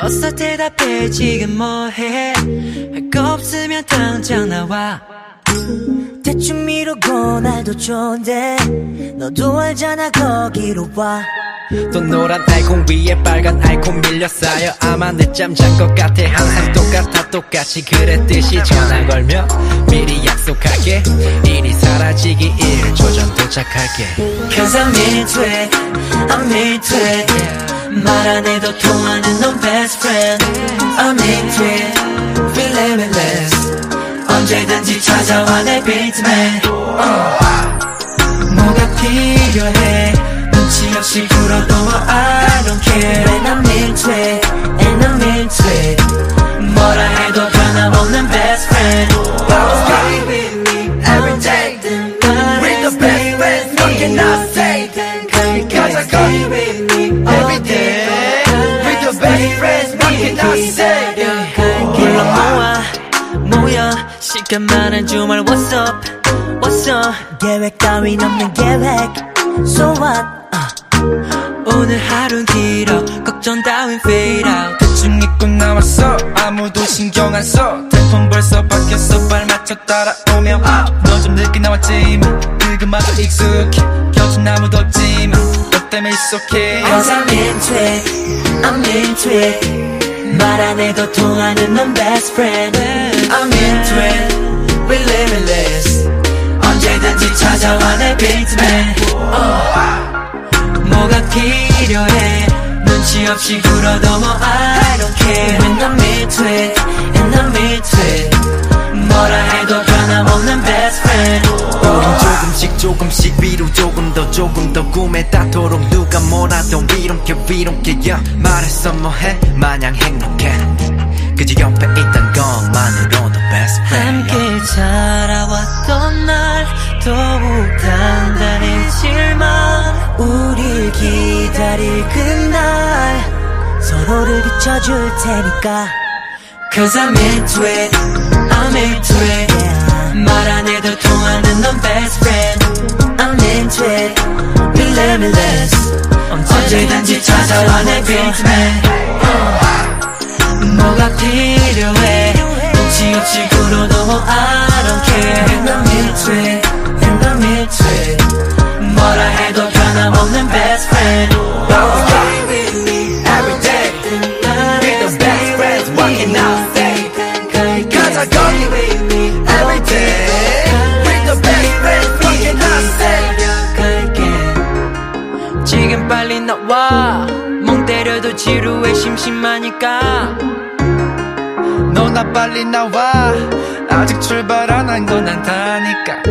답답해 지금 뭐해? 할 거 없으면 당장 나와. 대충 미루고 날도 좋은데 너도 알잖아 거기로 와. 또 노란 아이콘 위에 빨간 아이콘 밀려 쌓여 아마 늦잠 잔 것 같아. 항상 똑같아 똑같이 그랬듯이 전화 걸며 미리 약속할게. 일이 사라지기 1초 전 도착할게. Cause I'm into it I'm into it 말안 해도 통하는 넌 best friend I'm into it Feel limitless 언제든지 찾아와 내 beatman uh. 뭐가 필요해 눈치 없이 굴어도 I don't care When I'm into it 모여 시간만한 주말 What's up? What's up? 계획 따윈 없는 계획. So what? Uh. 오늘 하루는 길어. 걱정 따윈 fade out. 대충 입고 나왔어. 아무도 신경 안 써. tempo 벌써 바뀌었어. 발 맞춰 따라오면 넌좀 늦게 나왔지만 그것마저 익숙해. 곁은 아무도 없지만 너 때문에 it's okay. Cause I'm into it I'm into it 말안 해도 통하는 넌 best friend I'm into it We limitless 언제든지 찾아와 내 beatman uh. 뭐가 필요해 눈치 없이 굴어도 뭐 I don't care When I'm into it And I'm into it 뭐라 해도 변함없는 best friend 우린 조금씩 조금씩 조금 더 꿈에 닿도록 누가 뭐라도 don't care yeah. 말했어 뭐해 마냥 행복해 그저 옆에 있던 것만으로도 best friend yeah. 함께 자라왔던 날 더욱 단단해질만 우릴 기다릴 그날 서로를 비춰줄 테니까 Cause I'm into it I'm into it 말 언제든지 찾아와 내 uh. 뭐가 필요해 없이 굴어도 뭐 I don't care into it And I'm into it 뭐라 해도 변함없는 best friend 멍 때려도 지루해 심심하니까. 너나 빨리 나와. 아직 출발 안 한 건 안타니까